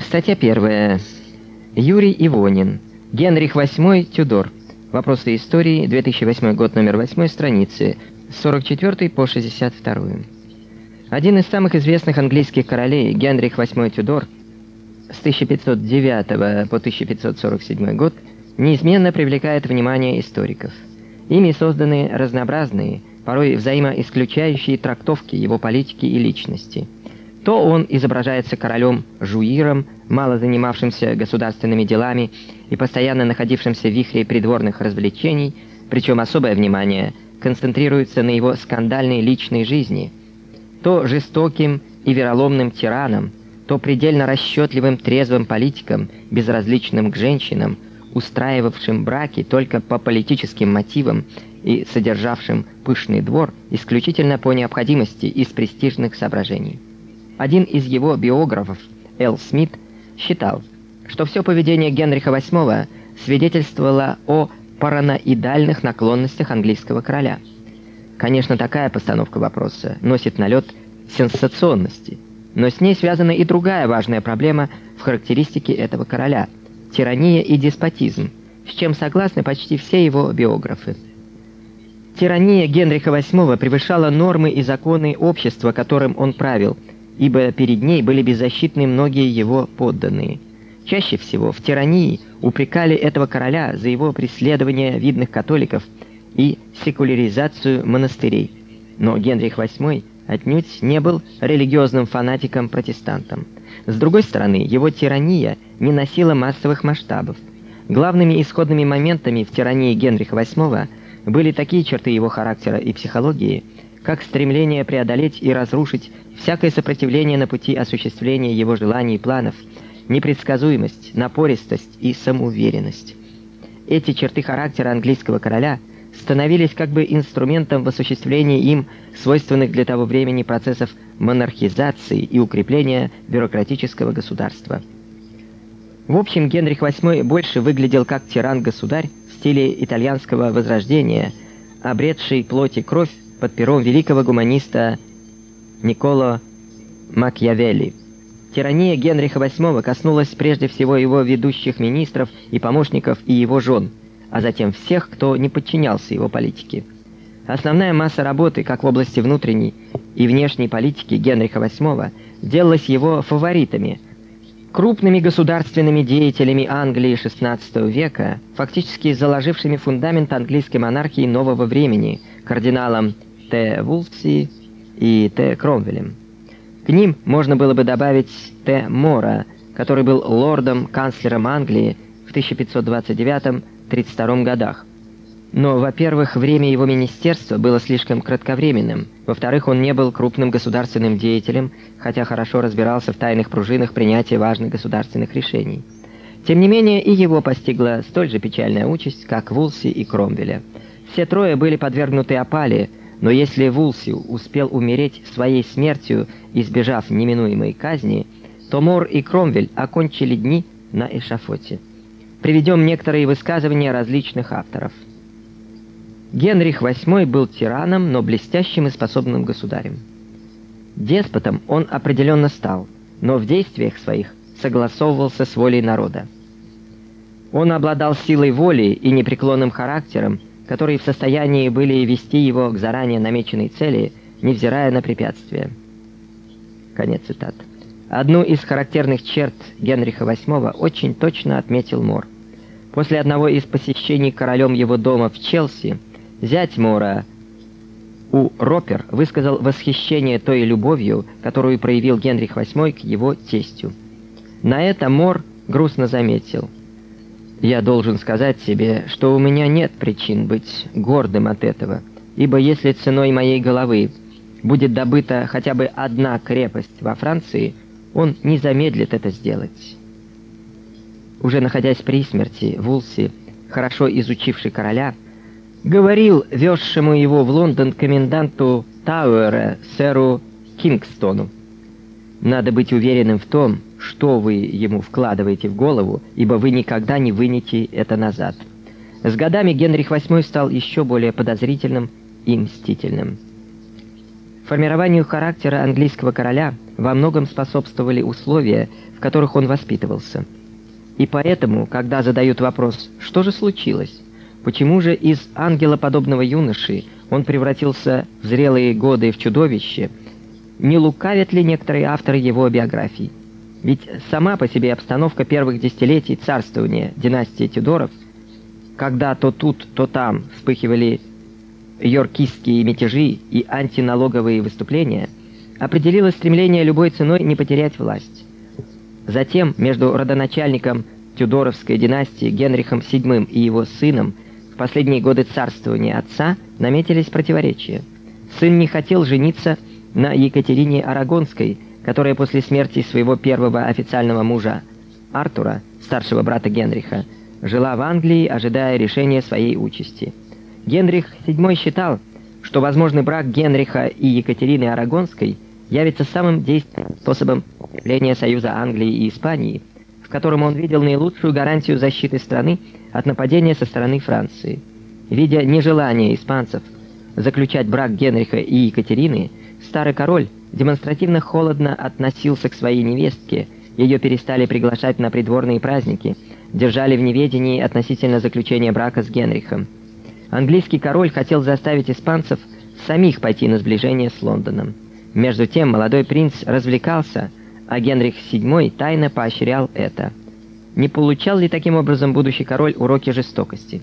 Статья первая. Юрий Ивонин. Генрих VIII Тюдор. Вопросы истории. 2008 год, номер 8, страницы. С 44 по 62. Один из самых известных английских королей, Генрих VIII Тюдор, с 1509 по 1547 год, неизменно привлекает внимание историков. Ими созданы разнообразные, порой взаимоисключающие трактовки его политики и личности – то он изображается королем-жуиром, мало занимавшимся государственными делами и постоянно находившимся в вихре придворных развлечений, причем особое внимание концентрируется на его скандальной личной жизни, то жестоким и вероломным тираном, то предельно расчетливым трезвым политиком, безразличным к женщинам, устраивавшим браки только по политическим мотивам и содержавшим пышный двор исключительно по необходимости из престижных соображений. Один из его биографов, Эл Смит, считал, что все поведение Генриха VIII свидетельствовало о параноидальных наклонностях английского короля. Конечно, такая постановка вопроса носит налет сенсационности, но с ней связана и другая важная проблема в характеристике этого короля – тирания и деспотизм, с чем согласны почти все его биографы. Тирания Генриха VIII превышала нормы и законы общества, которым он правил – ибо перед ней были беззащитны многие его подданные. Чаще всего в тирании упрекали этого короля за его преследование видных католиков и секуляризацию монастырей. Но Генрих VIII отнюдь не был религиозным фанатиком-протестантом. С другой стороны, его тирания не носила массовых масштабов. Главными исходными моментами в тирании Генриха VIII были такие черты его характера и психологии, как стремление преодолеть и разрушить всякое сопротивление на пути осуществления его желаний и планов, непредсказуемость, напористость и самоуверенность. Эти черты характера английского короля становились как бы инструментом в осуществлении им свойственных для того времени процессов монархизации и укрепления бюрократического государства. В общем, Генрих VIII больше выглядел как тиран-государь в стиле итальянского возрождения, обретший плоть и кровь под пером великого гуманиста Николо Макиавелли. Тирания Генриха VIII коснулась прежде всего его ведущих министров и помощников и его жен, а затем всех, кто не подчинялся его политике. Основная масса работы, как в области внутренней и внешней политики Генриха VIII, делалась его фаворитами, крупными государственными деятелями Англии XVI века, фактически заложившими фундамент английской монархии нового времени, кардиналом Т. Вулфси и Т. Кромвелем. К ним можно было бы добавить Т. Мора, который был лордом-канцлером Англии в 1529-32 годах. Но, во-первых, время его министерства было слишком кратковременным. Во-вторых, он не был крупным государственным деятелем, хотя хорошо разбирался в тайных пружинах принятия важных государственных решений. Тем не менее, и его постигла столь же печальная участь, как Вулси и Кромвеля. Все трое были подвергнуты опале, но если Вулси успел умереть своей смертью, избежав неминуемой казни, то Мор и Кромвель окончили дни на эшафоте. Приведем некоторые высказывания различных авторов. Генрих VIII был тираном, но блестящим и способным государем. Деспотом он определенно стал, но в действиях своих согласовывался с волей народа. Он обладал силой воли и непреклонным характером, которые в состоянии были вести его к заранее намеченной цели, невзирая на препятствия. Конец цитат. Одну из характерных черт Генриха VIII очень точно отметил Мор. После одного из посещений королем его дома в Челси, зять Мора у Ропер высказал восхищение той любовью, которую проявил Генрих VIII к его тестю. На это Мор грустно заметил – я должен сказать себе, что у меня нет причин быть гордым от этого, ибо если ценой моей головы будет добыта хотя бы одна крепость во Франции, он не замедлит это сделать. Уже находясь при смерти, Вулси, хорошо изучивший короля, говорил везшему его в Лондон коменданту Тауэра, сэру Кингстону. Надо быть уверенным в том, что вы ему вкладываете в голову, ибо вы никогда не вынете это назад. С годами Генрих VIII стал еще более подозрительным и мстительным. Формированию характера английского короля во многом способствовали условия, в которых он воспитывался. И поэтому, когда задают вопрос «что же случилось?», почему же из ангелоподобного юноши он превратился в зрелые годы в чудовище, не лукавят ли некоторые авторы его биографий? Ведь сама по себе обстановка первых десятилетий царствования династии Тюдоров, когда то тут, то там вспыхивали йоркистские мятежи и антиналоговые выступления, определила стремление любой ценой не потерять власть. Затем между родоначальником Тюдоровской династии Генрихом VII и его сыном в последние годы царствования отца наметились противоречия. Сын не хотел жениться на Екатерине Арагонской, которая после смерти своего первого официального мужа Артура, старшего брата Генриха, жила в Англии, ожидая решения своей участи. Генрих VII считал, что возможный брак Генриха и Екатерины Арагонской явится самым действенным способом укрепления союза Англии и Испании, в котором он видел наилучшую гарантию защиты страны от нападения со стороны Франции. Видя нежелание испанцев заключать брак Генриха и Екатерины, старый король демонстративно холодно относился к своей невестке, ее перестали приглашать на придворные праздники, держали в неведении относительно заключения брака с Генрихом. Английский король хотел заставить испанцев самих пойти на сближение с Лондоном. Между тем молодой принц развлекался, а Генрих VII тайно поощрял это. Не получал ли таким образом будущий король уроки жестокости?